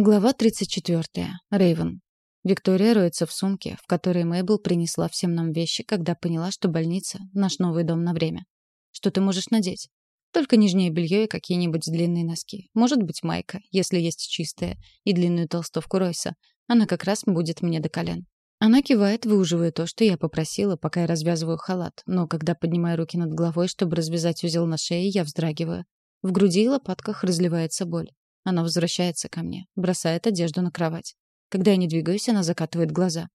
Глава 34. Рейвен. Виктория роется в сумке, в которой Мэйбл принесла всем нам вещи, когда поняла, что больница — наш новый дом на время. Что ты можешь надеть? Только нижнее белье и какие-нибудь длинные носки. Может быть, майка, если есть чистая, и длинную толстовку Ройса. Она как раз будет мне до колен. Она кивает, выуживая то, что я попросила, пока я развязываю халат, но когда поднимаю руки над головой, чтобы развязать узел на шее, я вздрагиваю. В груди и лопатках разливается боль. Она возвращается ко мне, бросает одежду на кровать. Когда я не двигаюсь, она закатывает глаза.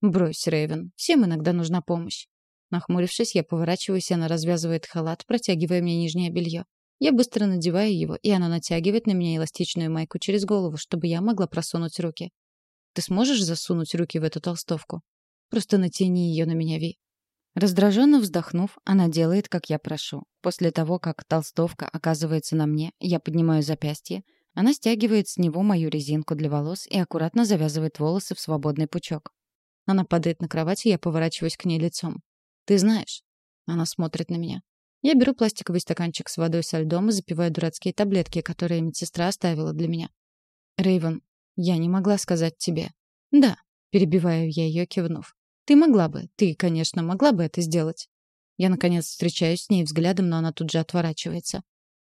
«Брось, Рэйвен, всем иногда нужна помощь». Нахмурившись, я поворачиваюсь, она развязывает халат, протягивая мне нижнее белье. Я быстро надеваю его, и она натягивает на меня эластичную майку через голову, чтобы я могла просунуть руки. «Ты сможешь засунуть руки в эту толстовку? Просто натяни ее на меня, Ви». Раздраженно вздохнув, она делает, как я прошу. После того, как толстовка оказывается на мне, я поднимаю запястье, она стягивает с него мою резинку для волос и аккуратно завязывает волосы в свободный пучок. Она падает на кровать, и я поворачиваюсь к ней лицом. «Ты знаешь?» Она смотрит на меня. Я беру пластиковый стаканчик с водой со льдом и запиваю дурацкие таблетки, которые медсестра оставила для меня. Рейвен, я не могла сказать тебе. Да, перебиваю я ее, кивнув. Ты могла бы, ты, конечно, могла бы это сделать. Я, наконец, встречаюсь с ней взглядом, но она тут же отворачивается.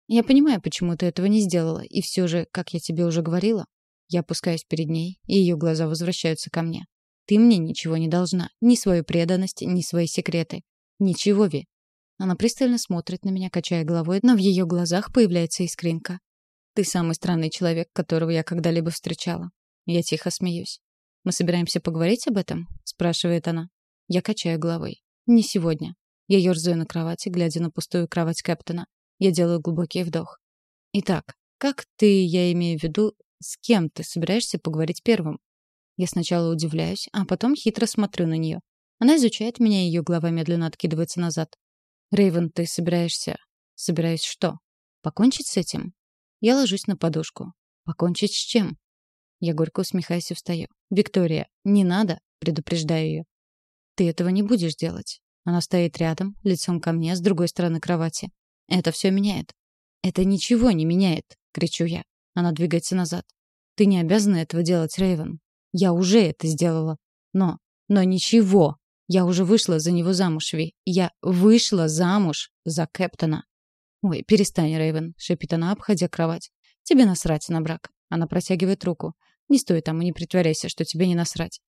Я понимаю, почему ты этого не сделала, и все же, как я тебе уже говорила, я опускаюсь перед ней, и ее глаза возвращаются ко мне. Ты мне ничего не должна, ни свою преданность, ни свои секреты. Ничего, Ви. Она пристально смотрит на меня, качая головой, но в ее глазах появляется искринка. Ты самый странный человек, которого я когда-либо встречала. Я тихо смеюсь. Мы собираемся поговорить об этом? спрашивает она. Я качаю головой. Не сегодня. Я ерзаю на кровати, глядя на пустую кровать Кэптона. Я делаю глубокий вдох. Итак, как ты, я имею в виду, с кем ты собираешься поговорить первым? Я сначала удивляюсь, а потом хитро смотрю на нее. Она изучает меня, и ее голова медленно откидывается назад. Рейвен, ты собираешься... Собираюсь что? Покончить с этим? Я ложусь на подушку. Покончить с чем? Я горько усмехаюсь и встаю. «Виктория, не надо!» — предупреждаю ее. «Ты этого не будешь делать». Она стоит рядом, лицом ко мне, с другой стороны кровати. Это все меняет. Это ничего не меняет, кричу я. Она двигается назад. Ты не обязана этого делать, Рейвен. Я уже это сделала. Но, но ничего. Я уже вышла за него замуж, Ви. Я вышла замуж за Кэптона. Ой, перестань, Рейвен, шепчет она, обходя кровать. Тебе насрать на брак. Она протягивает руку. Не стой там и не притворяйся, что тебе не насрать.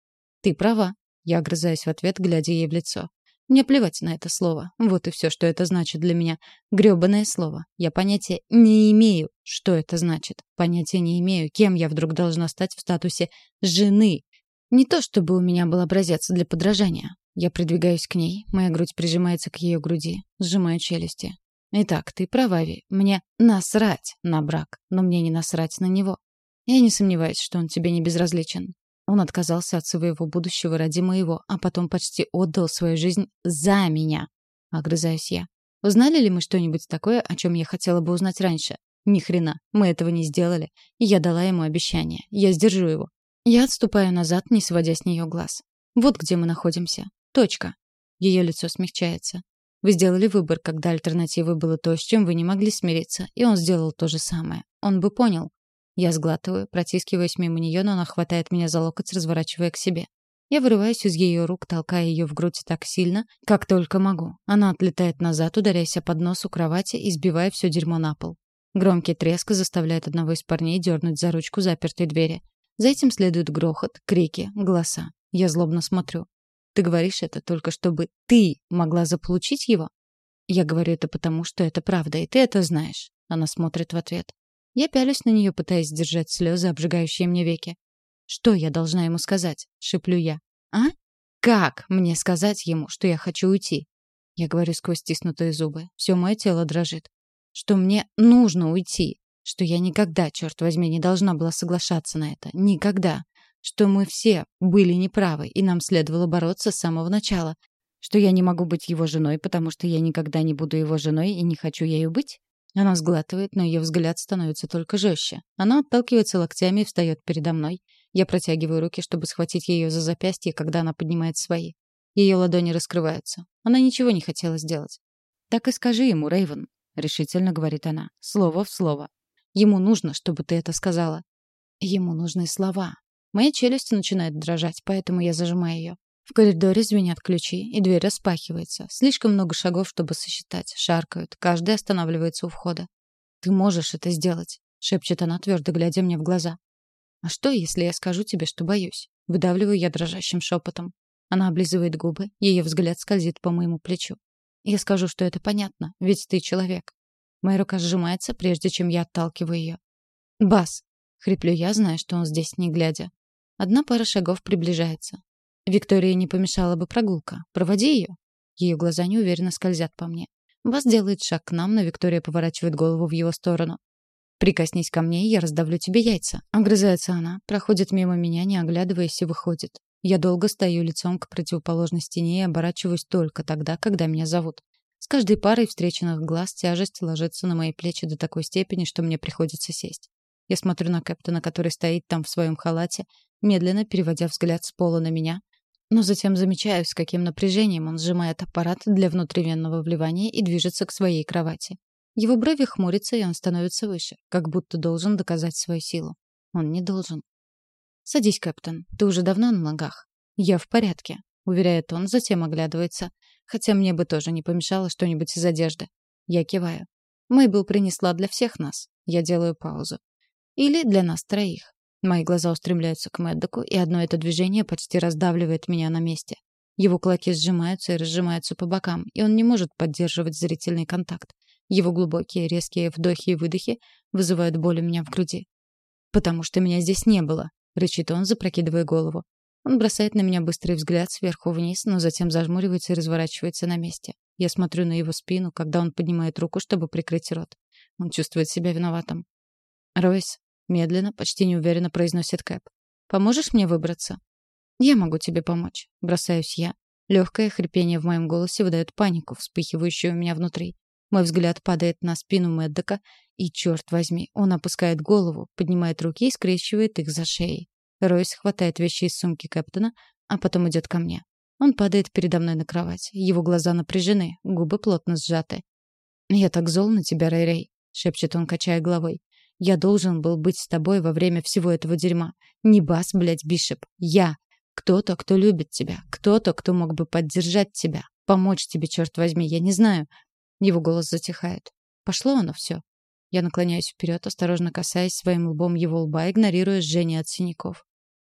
Ты права. Я огрызаюсь в ответ, глядя ей в лицо. Мне плевать на это слово. Вот и все, что это значит для меня. Грёбаное слово. Я понятия не имею, что это значит. Понятия не имею, кем я вдруг должна стать в статусе жены. Не то чтобы у меня был образец для подражания. Я придвигаюсь к ней, моя грудь прижимается к ее груди, сжимаю челюсти. Итак, ты права, Ви. Мне насрать на брак, но мне не насрать на него. Я не сомневаюсь, что он тебе не безразличен. Он отказался от своего будущего ради моего, а потом почти отдал свою жизнь за меня. Огрызаюсь я. Узнали ли мы что-нибудь такое, о чем я хотела бы узнать раньше? Ни хрена, мы этого не сделали. Я дала ему обещание. Я сдержу его. Я отступаю назад, не сводя с нее глаз. Вот где мы находимся. Точка. Ее лицо смягчается. Вы сделали выбор, когда альтернативой было то, с чем вы не могли смириться, и он сделал то же самое. Он бы понял. Я сглатываю, протискиваясь мимо нее, но она хватает меня за локоть, разворачивая к себе. Я вырываюсь из ее рук, толкая ее в грудь так сильно, как только могу. Она отлетает назад, ударяясь под нос у кровати и сбивая все дерьмо на пол. Громкий треск заставляет одного из парней дернуть за ручку запертой двери. За этим следует грохот, крики, голоса. Я злобно смотрю. Ты говоришь это только чтобы ты могла заполучить его? Я говорю это потому, что это правда, и ты это знаешь. Она смотрит в ответ. Я пялюсь на нее, пытаясь сдержать слезы, обжигающие мне веки. «Что я должна ему сказать?» — шеплю я. «А? Как мне сказать ему, что я хочу уйти?» Я говорю сквозь стиснутые зубы. Все мое тело дрожит. Что мне нужно уйти. Что я никогда, черт возьми, не должна была соглашаться на это. Никогда. Что мы все были неправы, и нам следовало бороться с самого начала. Что я не могу быть его женой, потому что я никогда не буду его женой и не хочу ею быть? Она сглатывает, но ее взгляд становится только жестче. Она отталкивается локтями и встает передо мной. Я протягиваю руки, чтобы схватить ее за запястье, когда она поднимает свои. Ее ладони раскрываются. Она ничего не хотела сделать. «Так и скажи ему, Рейвен», — решительно говорит она, слово в слово. «Ему нужно, чтобы ты это сказала». Ему нужны слова. Моя челюсть начинает дрожать, поэтому я зажимаю ее. В коридоре звенят ключи, и дверь распахивается. Слишком много шагов, чтобы сосчитать. Шаркают. Каждый останавливается у входа. «Ты можешь это сделать», — шепчет она, твердо глядя мне в глаза. «А что, если я скажу тебе, что боюсь?» Выдавливаю я дрожащим шепотом. Она облизывает губы, ее взгляд скользит по моему плечу. Я скажу, что это понятно, ведь ты человек. Моя рука сжимается, прежде чем я отталкиваю ее. «Бас!» — хриплю я, зная, что он здесь не глядя. Одна пара шагов приближается. Виктории не помешала бы прогулка. Проводи ее. Ее глаза неуверенно скользят по мне. Бас делает шаг к нам, но Виктория поворачивает голову в его сторону. «Прикоснись ко мне, и я раздавлю тебе яйца». Огрызается она, проходит мимо меня, не оглядываясь, и выходит. Я долго стою лицом к противоположной стене и оборачиваюсь только тогда, когда меня зовут. С каждой парой встреченных глаз тяжесть ложится на мои плечи до такой степени, что мне приходится сесть. Я смотрю на Кэптона, который стоит там в своем халате, медленно переводя взгляд с пола на меня, но затем замечаю, с каким напряжением он сжимает аппарат для внутривенного вливания и движется к своей кровати. Его брови хмурятся, и он становится выше, как будто должен доказать свою силу. Он не должен. «Садись, капитан. Ты уже давно на ногах?» «Я в порядке», — уверяет он, затем оглядывается. «Хотя мне бы тоже не помешало что-нибудь из одежды». Я киваю. Мэйбл принесла для всех нас. Я делаю паузу. Или для нас троих. Мои глаза устремляются к Мэддоку, и одно это движение почти раздавливает меня на месте. Его кулаки сжимаются и разжимаются по бокам, и он не может поддерживать зрительный контакт. Его глубокие резкие вдохи и выдохи вызывают боль у меня в груди. «Потому что меня здесь не было», — рычит он, запрокидывая голову. Он бросает на меня быстрый взгляд сверху вниз, но затем зажмуривается и разворачивается на месте. Я смотрю на его спину, когда он поднимает руку, чтобы прикрыть рот. Он чувствует себя виноватым. «Ройс, Медленно, почти неуверенно произносит Кэп. «Поможешь мне выбраться?» «Я могу тебе помочь», — бросаюсь я. Легкое хрипение в моем голосе выдает панику, вспыхивающую у меня внутри. Мой взгляд падает на спину Мэддока, и, черт возьми, он опускает голову, поднимает руки и скрещивает их за шеей. Ройс хватает вещи из сумки Кэптона, а потом идет ко мне. Он падает передо мной на кровать. Его глаза напряжены, губы плотно сжаты. «Я так зол на тебя, Рэй-Рэй», — шепчет он, качая головой. Я должен был быть с тобой во время всего этого дерьма. Не Бас, блядь, Бишоп. Я. Кто-то, кто любит тебя. Кто-то, кто мог бы поддержать тебя. Помочь тебе, черт возьми. Я не знаю. Его голос затихает. Пошло оно все. Я наклоняюсь вперед, осторожно касаясь своим лбом его лба, игнорируя жжение от синяков.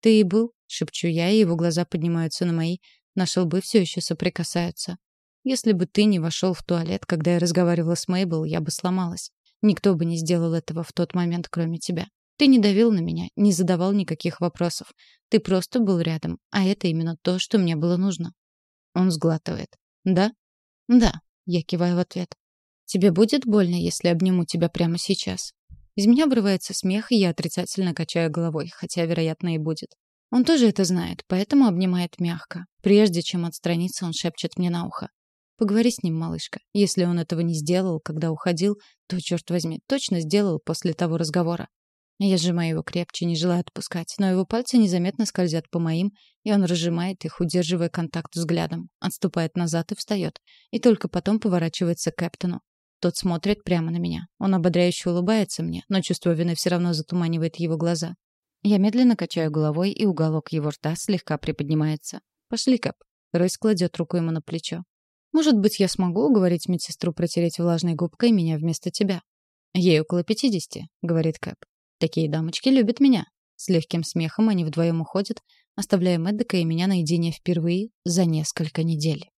«Ты и был?» — шепчу я, и его глаза поднимаются на мои. Наши лбы все еще соприкасаются. «Если бы ты не вошел в туалет, когда я разговаривала с Мейбл, я бы сломалась. Никто бы не сделал этого в тот момент, кроме тебя. Ты не давил на меня, не задавал никаких вопросов. Ты просто был рядом, а это именно то, что мне было нужно. Он сглатывает. Да? Да, я киваю в ответ. Тебе будет больно, если обниму тебя прямо сейчас? Из меня вырывается смех, и я отрицательно качаю головой, хотя, вероятно, и будет. Он тоже это знает, поэтому обнимает мягко. Прежде чем отстраниться, он шепчет мне на ухо. Поговори с ним, малышка. Если он этого не сделал, когда уходил, то, черт возьми, точно сделал после того разговора. Я сжимаю его крепче, не желая отпускать, но его пальцы незаметно скользят по моим, и он разжимает их, удерживая контакт взглядом, отступает назад и встает, и только потом поворачивается к Кэптону. Тот смотрит прямо на меня. Он ободряюще улыбается мне, но чувство вины все равно затуманивает его глаза. Я медленно качаю головой, и уголок его рта слегка приподнимается. «Пошли, Кэп». Ройс кладет руку ему на плечо. Может быть, я смогу уговорить медсестру протереть влажной губкой меня вместо тебя. Ей около пятидесяти, говорит Кэп. Такие дамочки любят меня. С легким смехом они вдвоем уходят, оставляя Мэддека и меня наедине впервые за несколько недель.